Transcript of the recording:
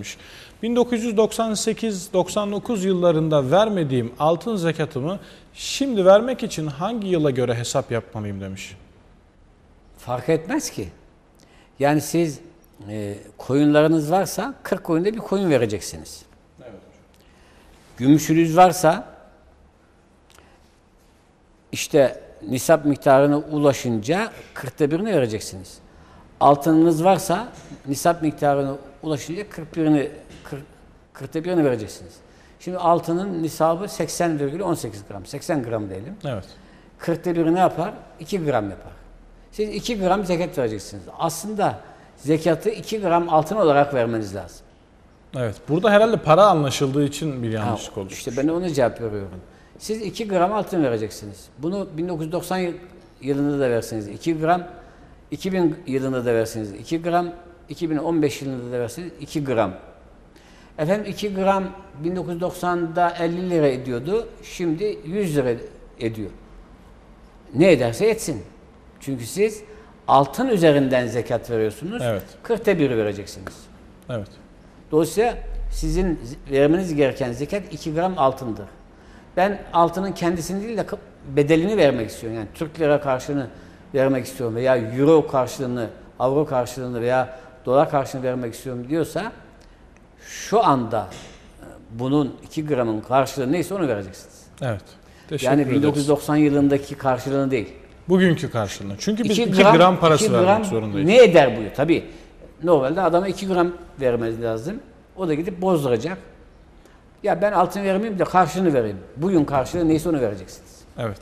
etmiş. 1998-99 yıllarında vermediğim altın zekatımı şimdi vermek için hangi yıla göre hesap yapmalıyım demiş. Fark etmez ki. Yani siz e, koyunlarınız varsa 40 koyunda bir koyun vereceksiniz. Gümüşünüz varsa işte nisap miktarına ulaşınca 40'ta birini vereceksiniz. Altınınız varsa nisap miktarına ulaşınca 41'ini 40, 40'ta birini vereceksiniz. Şimdi altının nisabı 80,18 gram. 80 gram diyelim. Evet. 40'ta biri ne yapar? 2 gram yapar. Siz 2 gram zekat vereceksiniz. Aslında zekatı 2 gram altın olarak vermeniz lazım. Evet. Burada herhalde para anlaşıldığı için bir yanlışlık oldu. İşte ben ona cevap veriyorum. Siz 2 gram altın vereceksiniz. Bunu 1990 yıl- yılında da verseniz 2 gram, 2000 yılında da verseniz 2 gram, 2015 yılında da verseniz 2 gram. Efendim 2 gram 1990'da 50 lira ediyordu. Şimdi 100 lira ediyor. Ne ederse etsin. Çünkü siz altın üzerinden zekat veriyorsunuz. Evet. 40'ta biri vereceksiniz. Evet. Dolayısıyla sizin vermeniz gereken zekat 2 gram altındır. Ben altının kendisini değil de bedelini vermek istiyorum. Yani Türk lira karşılığını vermek istiyorum veya euro karşılığını, avro karşılığını veya dolar karşılığını vermek istiyorum diyorsa şu anda e, bunun 2 gramın karşılığı neyse onu vereceksiniz. Evet. Teşekkür yani ederiz. 1990 yılındaki karşılığını değil. Bugünkü karşılığında. Çünkü biz 2 İki gram, parası iki vermek gram zorundayız. Ne eder bu? Tabii normalde adama 2 gram vermeniz lazım. O da gidip bozduracak. Ya ben altın vermeyeyim de karşılığını vereyim. Bugün karşılığı neyse onu vereceksiniz. Evet.